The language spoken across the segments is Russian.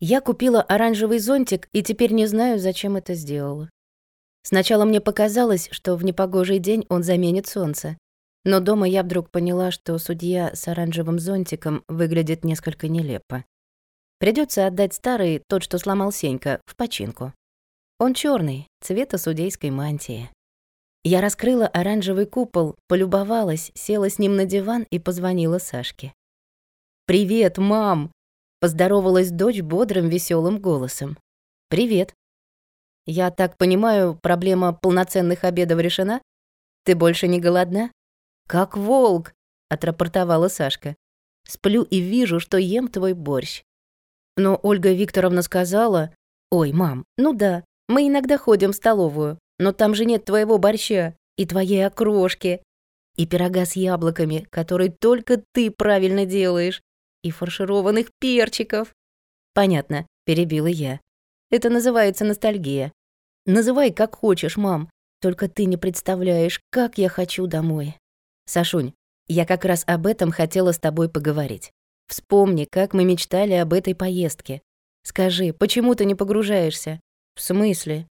Я купила оранжевый зонтик и теперь не знаю, зачем это сделала. Сначала мне показалось, что в непогожий день он заменит солнце. Но дома я вдруг поняла, что судья с оранжевым зонтиком выглядит несколько нелепо. Придется отдать старый, тот, что сломал Сенька, в починку. Он черный, цвета судейской мантии. Я раскрыла оранжевый купол, полюбовалась, села с ним на диван и позвонила Сашке. «Привет, мам!» — поздоровалась дочь бодрым, веселым голосом. «Привет. Я так понимаю, проблема полноценных обедов решена? Ты больше не голодна? Как волк, отрапортовала Сашка. Сплю и вижу, что ем твой борщ. Но Ольга Викторовна сказала: "Ой, мам, ну да, мы иногда ходим в столовую, но там же нет твоего борща и твоей окрошки, и пирога с яблоками, который только ты правильно делаешь, и фаршированных перчиков". Понятно, перебила я. Это называется ностальгия. Называй как хочешь, мам. Только ты не представляешь, как я хочу домой. Сашунь, я как раз об этом хотела с тобой поговорить. Вспомни, как мы мечтали об этой поездке. Скажи, почему ты не погружаешься? В смысле?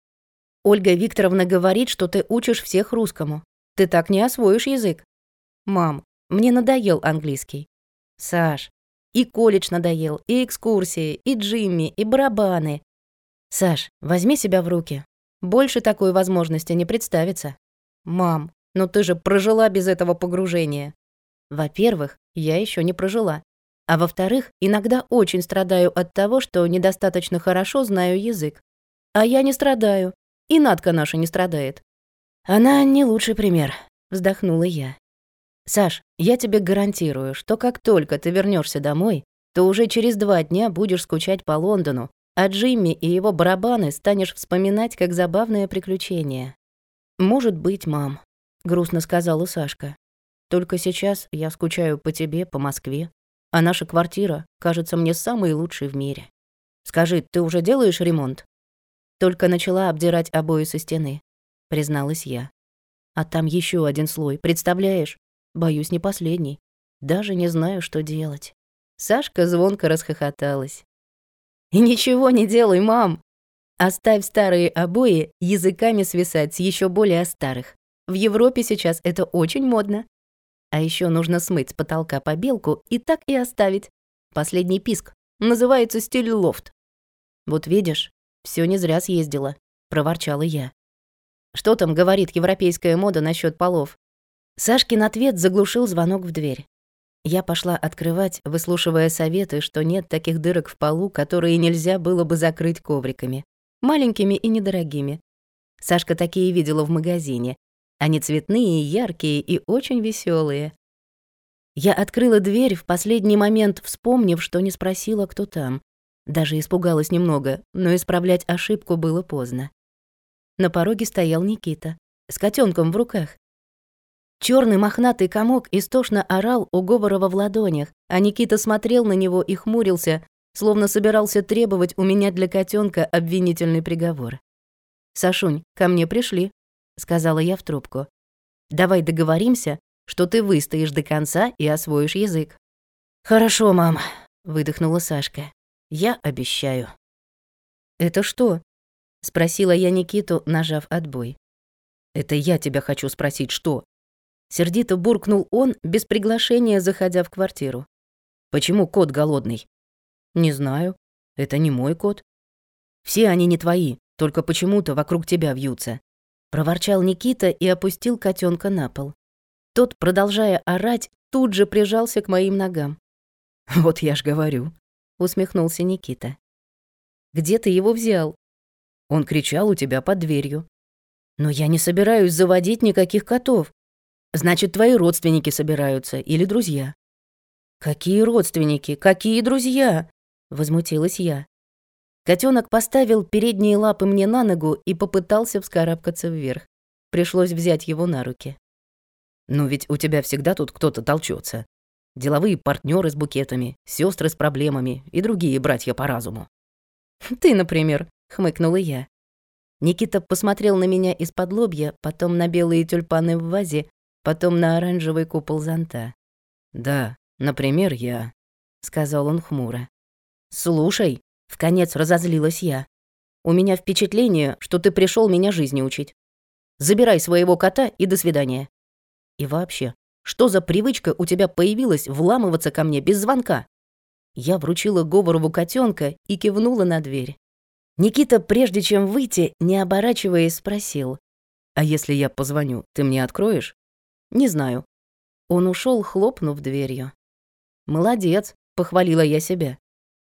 Ольга Викторовна говорит, что ты учишь всех русскому. Ты так не освоишь язык. Мам, мне надоел английский. Саш, и колледж надоел, и экскурсии, и Джимми, и барабаны. Саш, возьми себя в руки. Больше такой возможности не представится. Мам, но ты же прожила без этого погружения. Во-первых, я еще не прожила. А во-вторых, иногда очень страдаю от того, что недостаточно хорошо знаю язык. А я не страдаю. И Надка наша не страдает. Она не лучший пример, вздохнула я. Саш, я тебе гарантирую, что как только ты вернешься домой, то уже через два дня будешь скучать по Лондону, а Джимми и его барабаны станешь вспоминать как забавное приключение. «Может быть, мам», — грустно сказала Сашка. «Только сейчас я скучаю по тебе, по Москве, а наша квартира кажется мне самой лучшей в мире. Скажи, ты уже делаешь ремонт?» Только начала обдирать обои со стены, призналась я. А там еще один слой, представляешь? Боюсь, не последний. Даже не знаю, что делать. Сашка звонко расхохоталась. И ничего не делай, мам. Оставь старые обои языками свисать с еще более старых. В Европе сейчас это очень модно. А еще нужно смыть с потолка побелку и так и оставить. Последний писк. Называется стиль лофт. Вот видишь, все не зря съездила, проворчала я. Что там говорит европейская мода насчет полов? Сашкин ответ заглушил звонок в дверь. Я пошла открывать, выслушивая советы, что нет таких дырок в полу, которые нельзя было бы закрыть ковриками. Маленькими и недорогими. Сашка такие видела в магазине. Они цветные, яркие и очень веселые. Я открыла дверь в последний момент, вспомнив, что не спросила, кто там. Даже испугалась немного, но исправлять ошибку было поздно. На пороге стоял Никита с котенком в руках. Черный мохнатый комок истошно орал у Говорова в ладонях, а Никита смотрел на него и хмурился, словно собирался требовать у меня для котенка обвинительный приговор. «Сашунь, ко мне пришли», — сказала я в трубку. «Давай договоримся, что ты выстоишь до конца и освоишь язык». «Хорошо, мам», — выдохнула Сашка. «Я обещаю». «Это что?» — спросила я Никиту, нажав отбой. «Это я тебя хочу спросить, что?» Сердито буркнул он, без приглашения заходя в квартиру. «Почему кот голодный?» «Не знаю. Это не мой кот. Все они не твои, только почему-то вокруг тебя вьются». Проворчал Никита и опустил котенка на пол. Тот, продолжая орать, тут же прижался к моим ногам. «Вот я ж говорю», — усмехнулся Никита. «Где ты его взял?» Он кричал у тебя под дверью. «Но я не собираюсь заводить никаких котов. Значит, твои родственники собираются или друзья. Какие родственники? Какие друзья? возмутилась я. Котенок поставил передние лапы мне на ногу и попытался вскарабкаться вверх. Пришлось взять его на руки. «Ну ведь у тебя всегда тут кто-то толчется. Деловые партнеры с букетами, сестры с проблемами и другие братья по разуму». «Ты, например», — хмыкнула я. Никита посмотрел на меня из-под лобья, потом на белые тюльпаны в вазе, потом на оранжевый купол зонта. «Да, например, я», — сказал он хмуро. «Слушай», — В конец разозлилась я. У меня впечатление, что ты пришел меня жизни учить. Забирай своего кота и до свидания. И вообще, что за привычка у тебя появилась вламываться ко мне без звонка? Я вручила Говорову котенка и кивнула на дверь. Никита, прежде чем выйти, не оборачиваясь, спросил. «А если я позвоню, ты мне откроешь?» «Не знаю». Он ушел, хлопнув дверью. «Молодец», — похвалила я себя.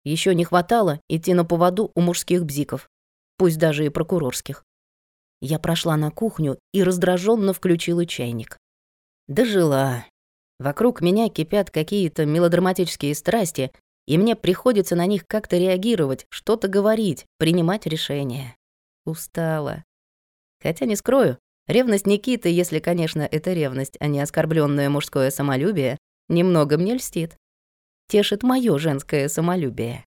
Еще не хватало идти на поводу у мужских бзиков, пусть даже и прокурорских. Я прошла на кухню и раздраженно включила чайник. Дожила. Вокруг меня кипят какие-то мелодраматические страсти, и мне приходится на них как-то реагировать, что-то говорить, принимать решения. Устала. Хотя не скрою, ревность Никиты, если, конечно, это ревность, а не оскорбленное мужское самолюбие, немного мне льстит. Тешит мое женское самолюбие.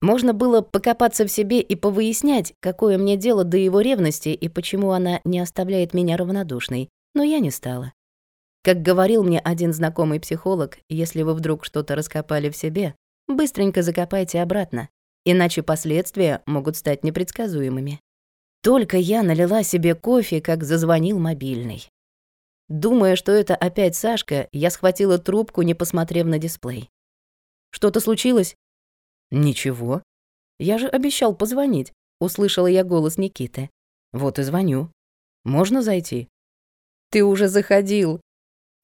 Можно было покопаться в себе и повыяснять, какое мне дело до его ревности и почему она не оставляет меня равнодушной, но я не стала. Как говорил мне один знакомый психолог, если вы вдруг что-то раскопали в себе, быстренько закопайте обратно, иначе последствия могут стать непредсказуемыми. Только я налила себе кофе, как зазвонил мобильный. Думая, что это опять Сашка, я схватила трубку, не посмотрев на дисплей. «Что-то случилось?» «Ничего. Я же обещал позвонить», — услышала я голос Никиты. «Вот и звоню. Можно зайти?» «Ты уже заходил».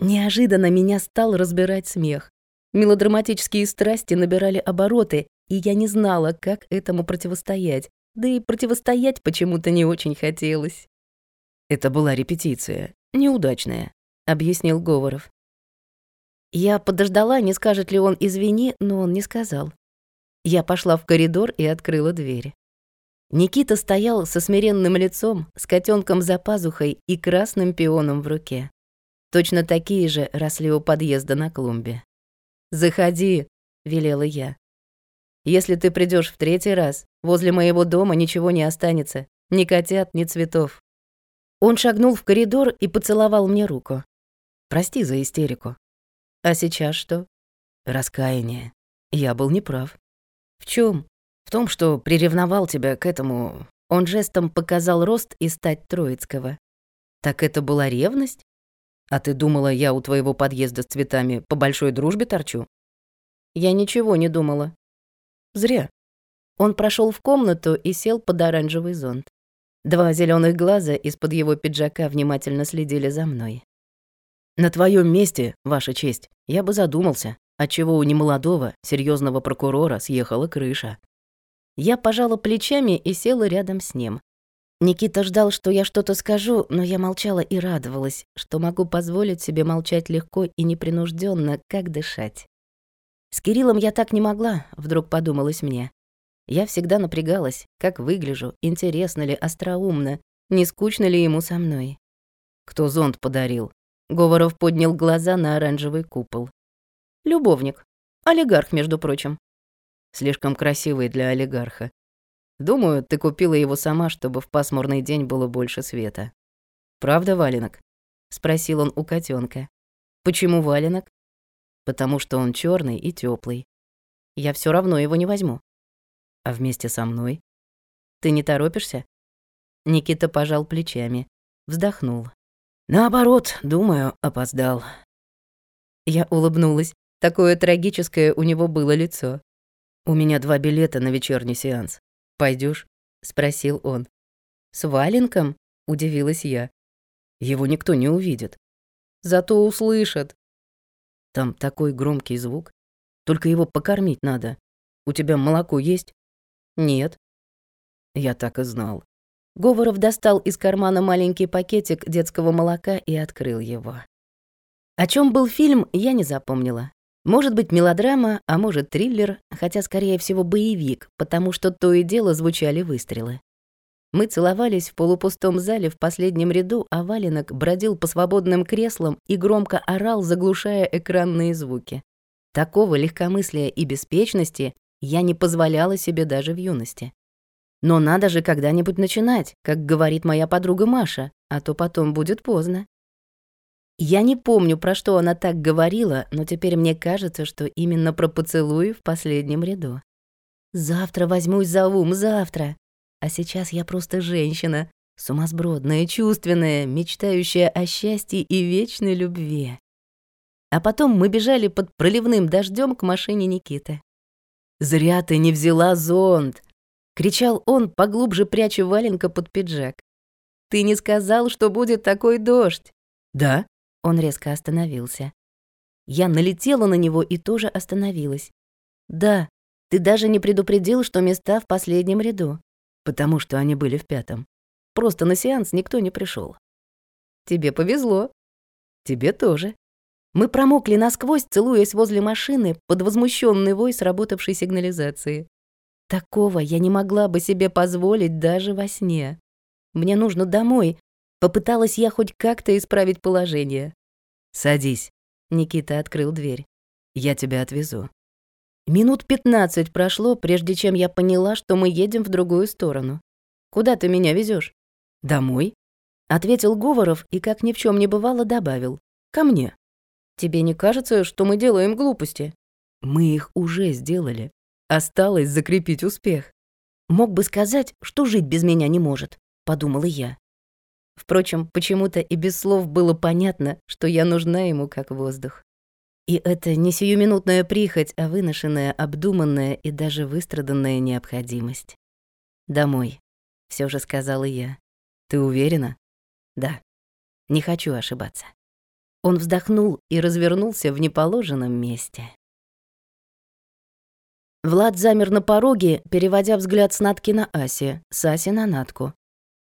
Неожиданно меня стал разбирать смех. Мелодраматические страсти набирали обороты, и я не знала, как этому противостоять. Да и противостоять почему-то не очень хотелось. «Это была репетиция, неудачная», — объяснил Говоров. Я подождала, не скажет ли он «извини», но он не сказал. Я пошла в коридор и открыла дверь. Никита стоял со смиренным лицом, с котенком за пазухой и красным пионом в руке. Точно такие же росли у подъезда на клумбе. «Заходи», — велела я. «Если ты придешь в третий раз, возле моего дома ничего не останется, ни котят, ни цветов». Он шагнул в коридор и поцеловал мне руку. «Прости за истерику». «А сейчас что?» «Раскаяние. Я был неправ». «В чем? В том, что приревновал тебя к этому...» Он жестом показал рост и стать Троицкого. «Так это была ревность?» А ты думала, я у твоего подъезда с цветами по большой дружбе торчу? Я ничего не думала. Зря. Он прошел в комнату и сел под оранжевый зонт. Два зеленых глаза из-под его пиджака внимательно следили за мной. На твоем месте, ваша честь, я бы задумался, отчего у немолодого, серьезного прокурора съехала крыша. Я пожала плечами и села рядом с ним, Никита ждал, что я что-то скажу, но я молчала и радовалась, что могу позволить себе молчать легко и непринужденно, как дышать. С Кириллом я так не могла, вдруг подумалось мне. Я всегда напрягалась, как выгляжу, интересно ли, остроумно, не скучно ли ему со мной. Кто зонт подарил? Говоров поднял глаза на оранжевый купол. Любовник. Олигарх, между прочим. Слишком красивый для олигарха. Думаю, ты купила его сама, чтобы в пасмурный день было больше света. Правда, валенок? спросил он у котенка. Почему валенок? Потому что он черный и теплый. Я все равно его не возьму. А вместе со мной? Ты не торопишься? Никита пожал плечами, вздохнул. Наоборот, думаю, опоздал. Я улыбнулась. Такое трагическое у него было лицо. У меня два билета на вечерний сеанс. Пойдешь? спросил он. С валенком? удивилась я. Его никто не увидит. Зато услышат. Там такой громкий звук. Только его покормить надо. У тебя молоко есть? Нет. Я так и знал. Говоров достал из кармана маленький пакетик детского молока и открыл его. О чем был фильм, я не запомнила. Может быть, мелодрама, а может, триллер, хотя, скорее всего, боевик, потому что то и дело звучали выстрелы. Мы целовались в полупустом зале в последнем ряду, а валенок бродил по свободным креслам и громко орал, заглушая экранные звуки. Такого легкомыслия и беспечности я не позволяла себе даже в юности. Но надо же когда-нибудь начинать, как говорит моя подруга Маша, а то потом будет поздно. Я не помню, про что она так говорила, но теперь мне кажется, что именно про поцелуи в последнем ряду. Завтра возьмусь за ум, завтра. А сейчас я просто женщина, сумасбродная, чувственная, мечтающая о счастье и вечной любви. А потом мы бежали под проливным дождем к машине Никиты. «Зря ты не взяла зонт!» — кричал он, поглубже пряча валенка под пиджак. «Ты не сказал, что будет такой дождь!» «Да?» — он резко остановился. Я налетела на него и тоже остановилась. «Да, ты даже не предупредил, что места в последнем ряду, потому что они были в пятом. Просто на сеанс никто не пришел. Тебе повезло. Тебе тоже. Мы промокли насквозь, целуясь возле машины под возмущенный вой сработавшей сигнализации. Такого я не могла бы себе позволить даже во сне. Мне нужно домой. Попыталась я хоть как-то исправить положение. «Садись», — Никита открыл дверь. «Я тебя отвезу». Минут пятнадцать прошло, прежде чем я поняла, что мы едем в другую сторону. «Куда ты меня везешь? «Домой», — ответил Говоров и, как ни в чем не бывало, добавил. «Ко мне». Тебе не кажется, что мы делаем глупости? Мы их уже сделали. Осталось закрепить успех. Мог бы сказать, что жить без меня не может, подумала я. Впрочем, почему-то и без слов было понятно, что я нужна ему как воздух. И это не сиюминутная прихоть, а выношенная, обдуманная и даже выстраданная необходимость. «Домой», — все же сказала я. «Ты уверена?» «Да. Не хочу ошибаться». Он вздохнул и развернулся в неположенном месте. Влад замер на пороге, переводя взгляд с Натки на Аси, с Аси на Натку.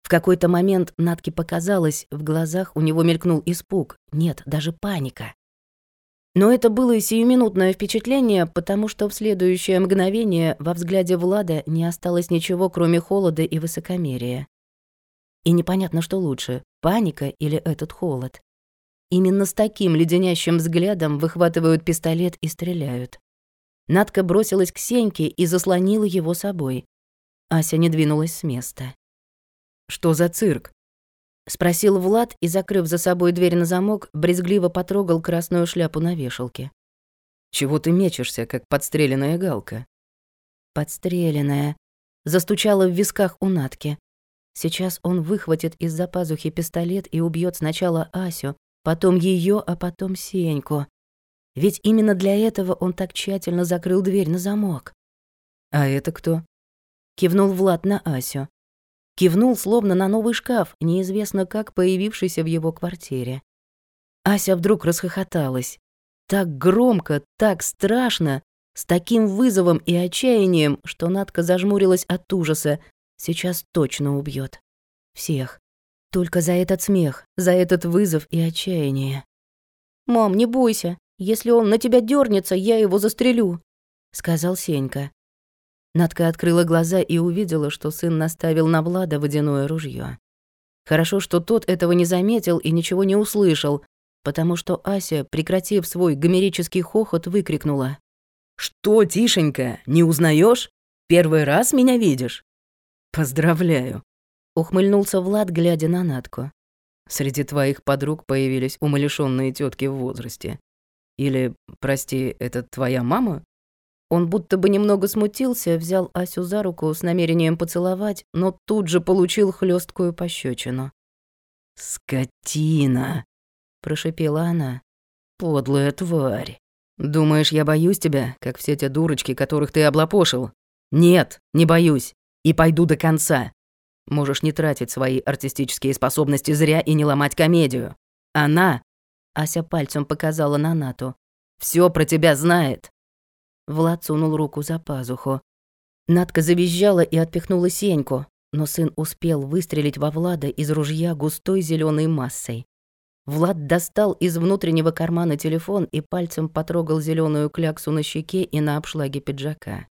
В какой-то момент Натке показалось, в глазах у него мелькнул испуг, нет, даже паника. Но это было и сиюминутное впечатление, потому что в следующее мгновение во взгляде Влада не осталось ничего, кроме холода и высокомерия. И непонятно, что лучше, паника или этот холод. Именно с таким леденящим взглядом выхватывают пистолет и стреляют. Надка бросилась к Сеньке и заслонила его собой. Ася не двинулась с места. «Что за цирк?» — спросил Влад и, закрыв за собой дверь на замок, брезгливо потрогал красную шляпу на вешалке. «Чего ты мечешься, как подстреленная галка?» «Подстреленная», — застучала в висках у Натки. Сейчас он выхватит из-за пазухи пистолет и убьет сначала Асю, потом ее, а потом Сеньку. Ведь именно для этого он так тщательно закрыл дверь на замок. «А это кто?» Кивнул Влад на Асю. Кивнул, словно на новый шкаф, неизвестно как появившийся в его квартире. Ася вдруг расхохоталась. Так громко, так страшно, с таким вызовом и отчаянием, что Надка зажмурилась от ужаса. Сейчас точно убьет Всех. Только за этот смех, за этот вызов и отчаяние. «Мам, не бойся. Если он на тебя дернется, я его застрелю», — сказал Сенька. Надка открыла глаза и увидела, что сын наставил на Влада водяное ружье. Хорошо, что тот этого не заметил и ничего не услышал, потому что Ася, прекратив свой гомерический хохот, выкрикнула. «Что, Тишенька, не узнаешь? Первый раз меня видишь?» «Поздравляю», Ухмыльнулся Влад, глядя на Натку. Среди твоих подруг появились умалишённые тетки в возрасте. Или, прости, это твоя мама? Он будто бы немного смутился, взял Асю за руку с намерением поцеловать, но тут же получил хлесткую пощечину. «Скотина!» — прошипела она. «Подлая тварь! Думаешь, я боюсь тебя, как все те дурочки, которых ты облапошил? Нет, не боюсь. И пойду до конца. Можешь не тратить свои артистические способности зря и не ломать комедию. Она, Ася пальцем показала на Нату, все про тебя знает. Влад сунул руку за пазуху. Натка завизжала и отпихнула Сеньку, но сын успел выстрелить во Влада из ружья густой зеленой массой. Влад достал из внутреннего кармана телефон и пальцем потрогал зеленую кляксу на щеке и на обшлаге пиджака.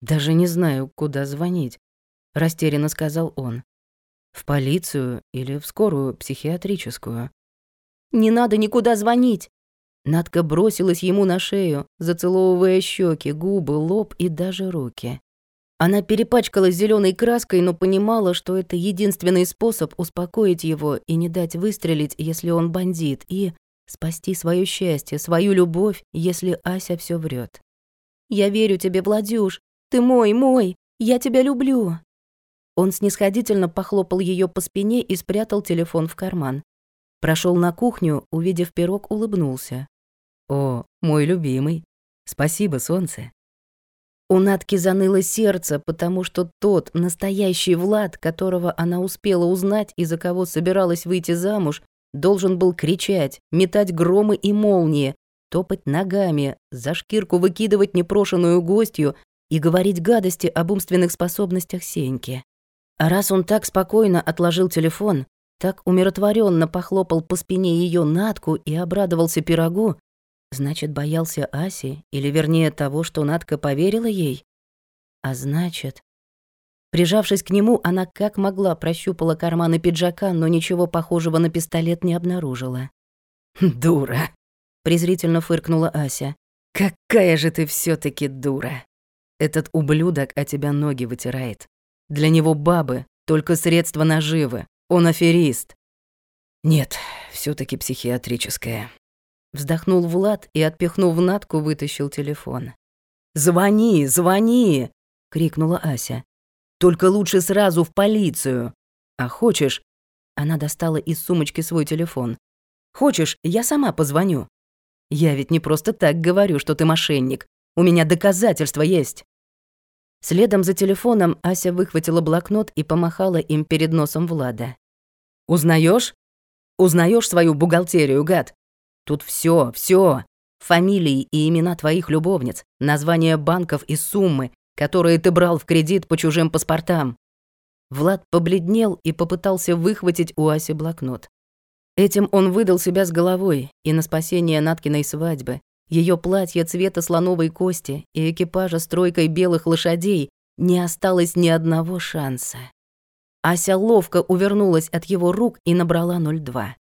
Даже не знаю, куда звонить растерянно сказал он. В полицию или в скорую психиатрическую. Не надо никуда звонить. Надка бросилась ему на шею, зацеловывая щеки, губы, лоб и даже руки. Она перепачкалась зеленой краской, но понимала, что это единственный способ успокоить его и не дать выстрелить, если он бандит, и спасти свое счастье, свою любовь, если Ася все врет. «Я верю тебе, Владюш. Ты мой, мой! Я тебя люблю!» Он снисходительно похлопал ее по спине и спрятал телефон в карман. Прошел на кухню, увидев пирог, улыбнулся. «О, мой любимый! Спасибо, солнце!» У Натки заныло сердце, потому что тот, настоящий Влад, которого она успела узнать и за кого собиралась выйти замуж, должен был кричать, метать громы и молнии, топать ногами, за шкирку выкидывать непрошенную гостью и говорить гадости об умственных способностях Сеньки. А раз он так спокойно отложил телефон, так умиротворенно похлопал по спине ее Натку и обрадовался пирогу, значит, боялся Аси, или вернее того, что Натка поверила ей. А значит... Прижавшись к нему, она как могла прощупала карманы пиджака, но ничего похожего на пистолет не обнаружила. «Дура!» — презрительно фыркнула Ася. «Какая же ты все таки дура! Этот ублюдок о тебя ноги вытирает. Для него бабы — только средства наживы. Он аферист». «Нет, все таки психиатрическая». Вздохнул Влад и, отпихнув Натку, вытащил телефон. «Звони, звони!» — крикнула Ася. Только лучше сразу в полицию. А хочешь...» Она достала из сумочки свой телефон. «Хочешь, я сама позвоню?» «Я ведь не просто так говорю, что ты мошенник. У меня доказательства есть». Следом за телефоном Ася выхватила блокнот и помахала им перед носом Влада. Узнаешь? Узнаешь свою бухгалтерию, гад? Тут все, все. Фамилии и имена твоих любовниц, названия банков и суммы, которые ты брал в кредит по чужим паспортам». Влад побледнел и попытался выхватить у Аси блокнот. Этим он выдал себя с головой и на спасение Наткиной свадьбы, ее платье цвета слоновой кости и экипажа с тройкой белых лошадей не осталось ни одного шанса. Ася ловко увернулась от его рук и набрала 02.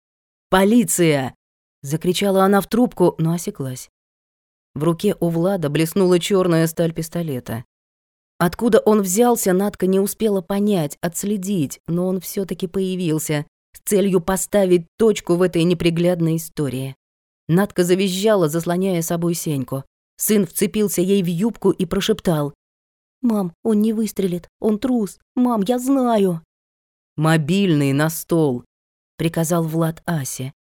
«Полиция!» — закричала она в трубку, но осеклась. В руке у Влада блеснула черная сталь пистолета. Откуда он взялся, Надка не успела понять, отследить, но он все таки появился с целью поставить точку в этой неприглядной истории. Надка завизжала, заслоняя собой Сеньку. Сын вцепился ей в юбку и прошептал. «Мам, он не выстрелит, он трус. Мам, я знаю». «Мобильный на стол», — приказал Влад Асе.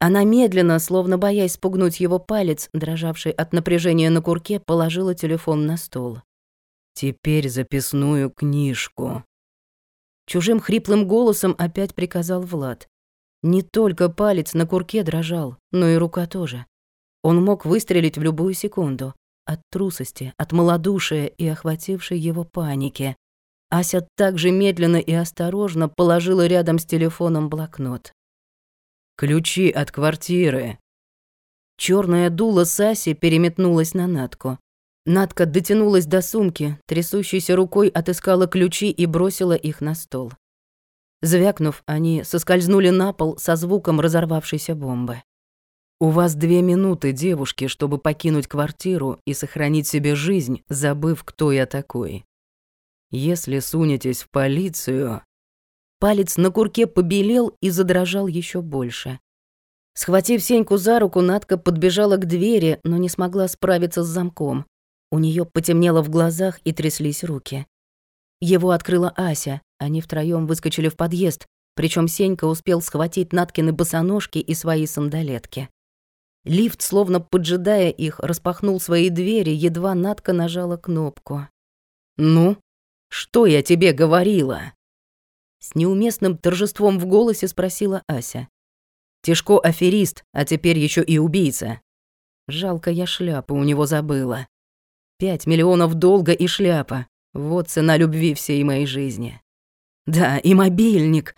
Она медленно, словно боясь спугнуть его палец, дрожавший от напряжения на курке, положила телефон на стол. Теперь записную книжку. Чужим хриплым голосом опять приказал Влад. Не только палец на курке дрожал, но и рука тоже. Он мог выстрелить в любую секунду. От трусости, от малодушия и охватившей его паники. Ася также медленно и осторожно положила рядом с телефоном блокнот. «Ключи от квартиры». Черная дуло Саси переметнулась на Натку. Надка дотянулась до сумки, трясущейся рукой отыскала ключи и бросила их на стол. Звякнув, они соскользнули на пол со звуком разорвавшейся бомбы. «У вас две минуты, девушки, чтобы покинуть квартиру и сохранить себе жизнь, забыв, кто я такой. Если сунетесь в полицию...» Палец на курке побелел и задрожал еще больше. Схватив Сеньку за руку, Надка подбежала к двери, но не смогла справиться с замком. У нее потемнело в глазах и тряслись руки. Его открыла Ася, они втроем выскочили в подъезд, причем Сенька успел схватить Наткины босоножки и свои сандалетки. Лифт, словно поджидая их, распахнул свои двери, едва Натка нажала кнопку. «Ну, что я тебе говорила?» С неуместным торжеством в голосе спросила Ася. «Тишко аферист, а теперь еще и убийца. Жалко, я шляпу у него забыла. Пять миллионов долга и шляпа. Вот цена любви всей моей жизни. Да, и мобильник.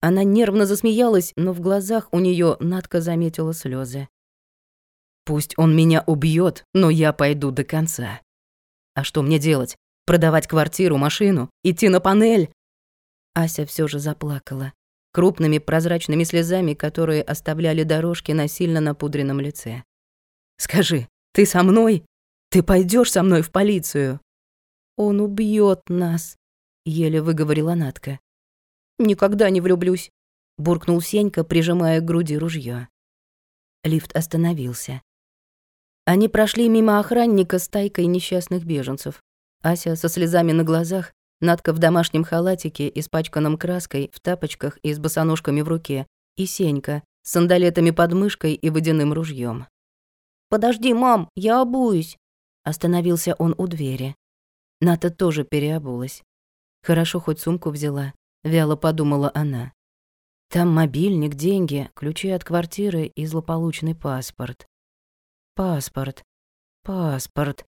Она нервно засмеялась, но в глазах у нее Надка заметила слезы. Пусть он меня убьет, но я пойду до конца. А что мне делать? Продавать квартиру, машину, идти на панель? Ася все же заплакала. Крупными прозрачными слезами, которые оставляли дорожки на сильно напудренном лице. «Скажи, ты со мной?» Ты пойдешь со мной в полицию?» «Он убьет нас», — еле выговорила Натка. «Никогда не влюблюсь», — буркнул Сенька, прижимая к груди ружье. Лифт остановился. Они прошли мимо охранника с тайкой несчастных беженцев. Ася со слезами на глазах, Надка в домашнем халатике, испачканном краской, в тапочках и с босоножками в руке, и Сенька с сандалетами под мышкой и водяным ружьем. «Подожди, мам, я обуюсь!» Остановился он у двери. Ната тоже переобулась. Хорошо хоть сумку взяла, вяло подумала она. Там мобильник, деньги, ключи от квартиры и злополучный паспорт. Паспорт. Паспорт.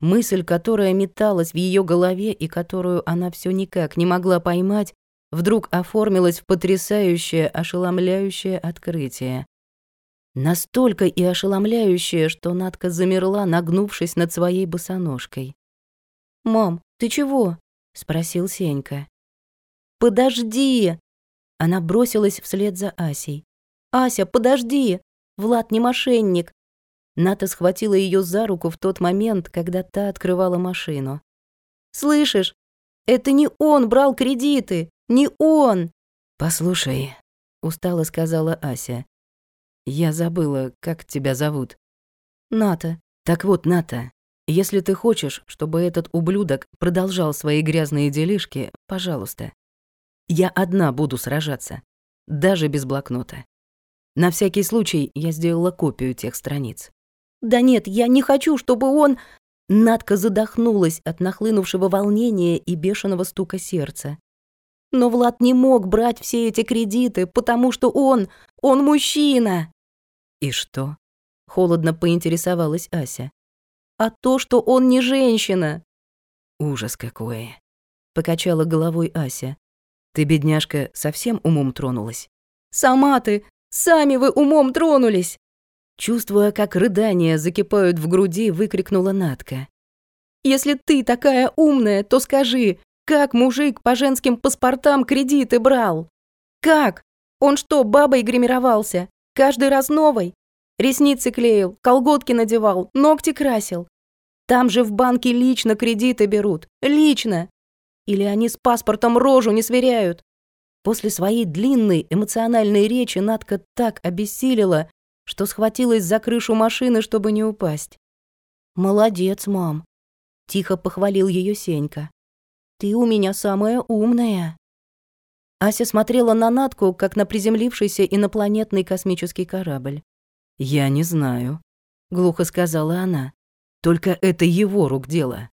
Мысль, которая металась в ее голове и которую она все никак не могла поймать, вдруг оформилась в потрясающее, ошеломляющее открытие. Настолько и ошеломляющее, что Надка замерла, нагнувшись над своей босоножкой. «Мам, ты чего?» — спросил Сенька. «Подожди!» Она бросилась вслед за Асей. «Ася, подожди! Влад не мошенник. Ната схватила ее за руку в тот момент, когда та открывала машину. «Слышишь? Это не он брал кредиты! Не он!» «Послушай», — устало сказала Ася. «Я забыла, как тебя зовут». «Ната». «Так вот, Ната, если ты хочешь, чтобы этот ублюдок продолжал свои грязные делишки, пожалуйста. Я одна буду сражаться, даже без блокнота. На всякий случай я сделала копию тех страниц. «Да нет, я не хочу, чтобы он...» Надка задохнулась от нахлынувшего волнения и бешеного стука сердца. Но Влад не мог брать все эти кредиты, потому что он... он мужчина. «И что?» — холодно поинтересовалась Ася. «А то, что он не женщина». «Ужас какой!» — покачала головой Ася. «Ты, бедняжка, совсем умом тронулась?» «Сама ты! Сами вы умом тронулись!» Чувствуя, как рыдания закипают в груди, выкрикнула Натка. «Если ты такая умная, то скажи, как мужик по женским паспортам кредиты брал? Как? Он что, бабой гримировался? Каждый раз новой? Ресницы клеил, колготки надевал, ногти красил? Там же в банке лично кредиты берут. Лично. Или они с паспортом рожу не сверяют? После своей длинной эмоциональной речи Натка так обессилила, что схватилась за крышу машины, чтобы не упасть. «Молодец, мам», — тихо похвалил ее Сенька. «Ты у меня самая умная». Ася смотрела на Натку, как на приземлившийся инопланетный космический корабль. «Я не знаю», — глухо сказала она. «Только это его рук дело.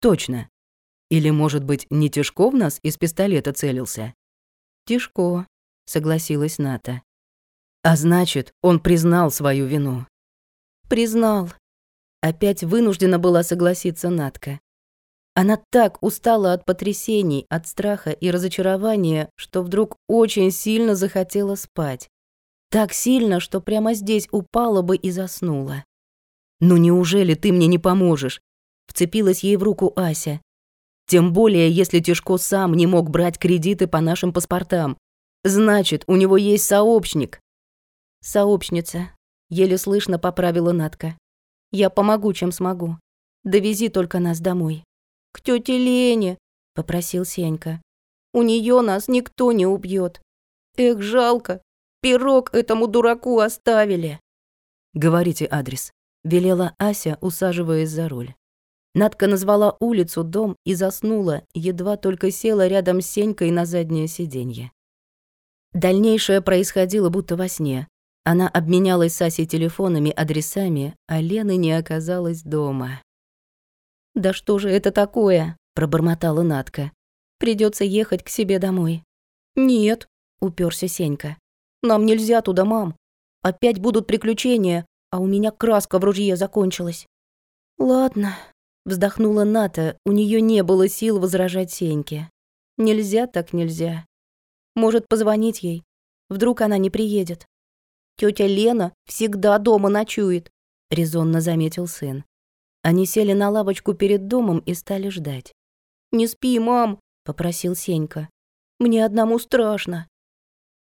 Точно. Или, может быть, не Тишко в нас из пистолета целился?» «Тишко», — согласилась Ната. А значит, он признал свою вину. Признал. Опять вынуждена была согласиться Натка. Она так устала от потрясений, от страха и разочарования, что вдруг очень сильно захотела спать. Так сильно, что прямо здесь упала бы и заснула. «Ну неужели ты мне не поможешь?» Вцепилась ей в руку Ася. «Тем более, если Тишко сам не мог брать кредиты по нашим паспортам. Значит, у него есть сообщник. «Сообщница», — еле слышно поправила Натка. «Я помогу, чем смогу. Довези только нас домой». «К тете Лене», — попросил Сенька. «У нее нас никто не убьет. Эх, жалко, пирог этому дураку оставили». «Говорите адрес», — велела Ася, усаживаясь за руль. Надка назвала улицу, дом и заснула, едва только села рядом с Сенькой на заднее сиденье. Дальнейшее происходило будто во сне. Она обменялась с Асей телефонами, адресами, а Лены не оказалось дома. «Да что же это такое?» – пробормотала Натка. Придется ехать к себе домой». «Нет», – уперся Сенька. «Нам нельзя туда, мам. Опять будут приключения, а у меня краска в ружье закончилась». «Ладно», – вздохнула Ната, у нее не было сил возражать Сеньке. «Нельзя так нельзя. Может, позвонить ей? Вдруг она не приедет?» Тетя Лена всегда дома ночует», — резонно заметил сын. Они сели на лавочку перед домом и стали ждать. «Не спи, мам», — попросил Сенька. «Мне одному страшно».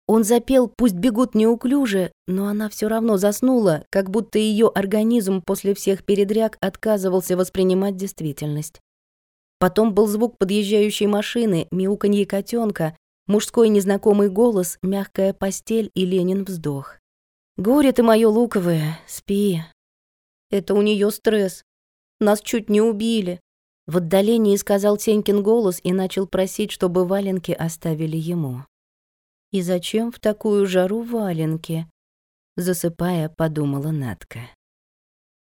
Он запел «Пусть бегут неуклюже», но она все равно заснула, как будто ее организм после всех передряг отказывался воспринимать действительность. Потом был звук подъезжающей машины, мяуканье котенка, мужской незнакомый голос, мягкая постель и Ленин вздох. Горе ты моё луковое, спи. Это у неё стресс. Нас чуть не убили. В отдалении сказал Тенькин голос и начал просить, чтобы валенки оставили ему. «И зачем в такую жару валенки?» Засыпая, подумала Натка.